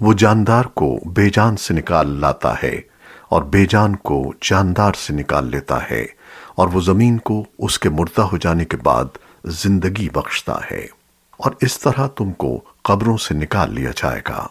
وہ جاندار کو بے جان سے نکال لاتا ہے اور بے جان کو جاندار سے نکال لیتا ہے اور وہ زمین کو اس کے مردہ ہو جانے کے بعد زندگی بخشتا ہے اور اس طرح تم کو قبروں سے نکال لیا جائے گا۔